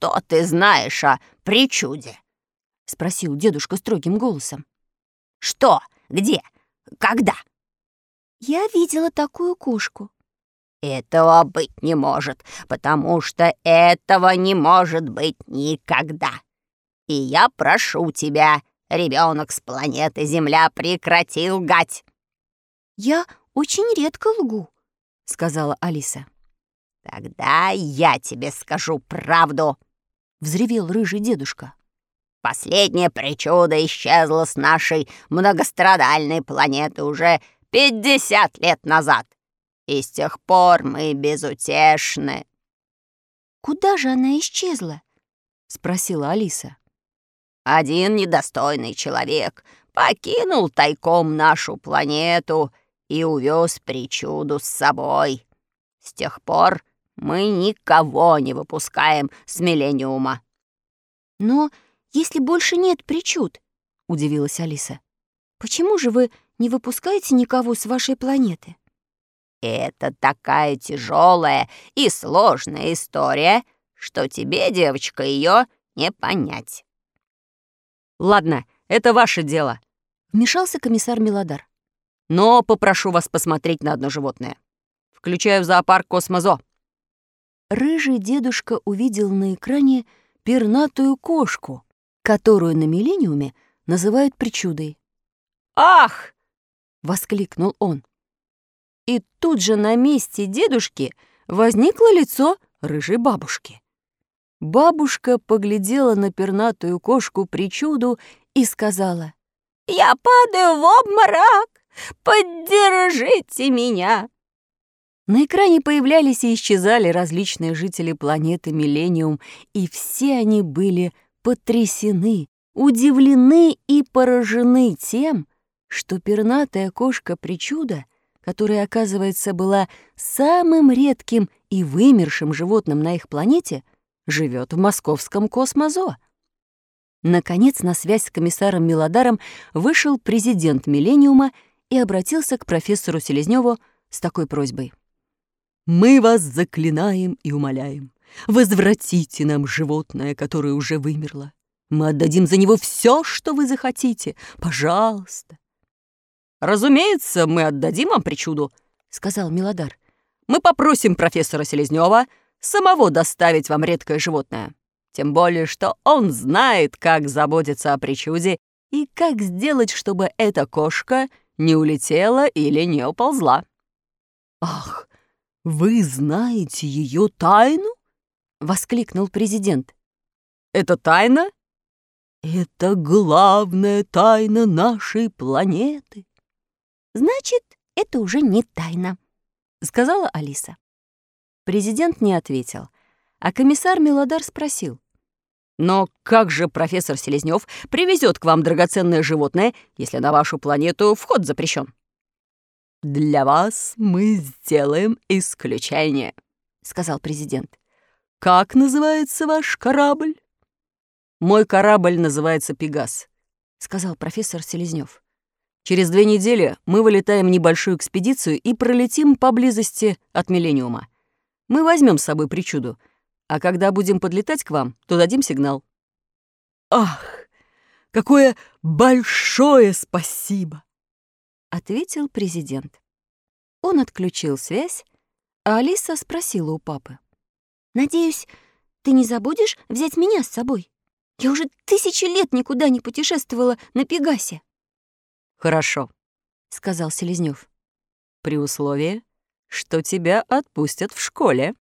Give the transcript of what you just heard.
что ты знаешь о причуде?» — спросил дедушка строгим голосом. «Что? Где? Когда?» «Я видела такую кошку». «Этого быть не может, потому что этого не может быть никогда. И я прошу тебя, ребенок с планеты Земля, прекрати лгать!» «Я очень редко лгу», — сказала Алиса. «Тогда я тебе скажу правду», — взревел рыжий дедушка. «Последняя причуда исчезла с нашей многострадальной планеты уже пятьдесят лет назад, и с тех пор мы безутешны». «Куда же она исчезла?» — спросила Алиса. «Один недостойный человек покинул тайком нашу планету и увез причуду с собой. С тех пор мы никого не выпускаем с Миллениума». «Но если больше нет причуд», — удивилась Алиса, «почему же вы не выпускаете никого с вашей планеты?» «Это такая тяжелая и сложная история, что тебе, девочка, ее не понять». «Ладно, это ваше дело», — вмешался комиссар Милодар. «Но попрошу вас посмотреть на одно животное. Включаю в зоопарк Космозо рыжий дедушка увидел на экране пернатую кошку, которую на Миллениуме называют причудой. «Ах!» — воскликнул он. И тут же на месте дедушки возникло лицо рыжей бабушки. Бабушка поглядела на пернатую кошку причуду и сказала, «Я падаю в обморок! Поддержите меня!» На экране появлялись и исчезали различные жители планеты Миллениум, и все они были потрясены, удивлены и поражены тем, что пернатая кошка-причуда, которая, оказывается, была самым редким и вымершим животным на их планете, живет в московском космозо. Наконец, на связь с комиссаром Милодаром вышел президент Миллениума и обратился к профессору Селезневу с такой просьбой. Мы вас заклинаем и умоляем. Возвратите нам животное, которое уже вымерло. Мы отдадим за него все, что вы захотите. Пожалуйста. Разумеется, мы отдадим вам причуду, сказал Милодар. Мы попросим профессора Селезнева самого доставить вам редкое животное. Тем более, что он знает, как заботиться о причуде и как сделать, чтобы эта кошка не улетела или не уползла. Ах, «Вы знаете ее тайну?» — воскликнул президент. «Это тайна?» «Это главная тайна нашей планеты». «Значит, это уже не тайна», — сказала Алиса. Президент не ответил, а комиссар Мелодар спросил. «Но как же профессор Селезнёв привезет к вам драгоценное животное, если на вашу планету вход запрещен?» «Для вас мы сделаем исключение», — сказал президент. «Как называется ваш корабль?» «Мой корабль называется «Пегас», — сказал профессор Селезнёв. «Через две недели мы вылетаем в небольшую экспедицию и пролетим поблизости от Миллениума. Мы возьмем с собой причуду, а когда будем подлетать к вам, то дадим сигнал». «Ах, какое большое спасибо!» — ответил президент. Он отключил связь, а Алиса спросила у папы. «Надеюсь, ты не забудешь взять меня с собой? Я уже тысячи лет никуда не путешествовала на Пегасе». «Хорошо», — сказал Селезнёв. «При условии, что тебя отпустят в школе».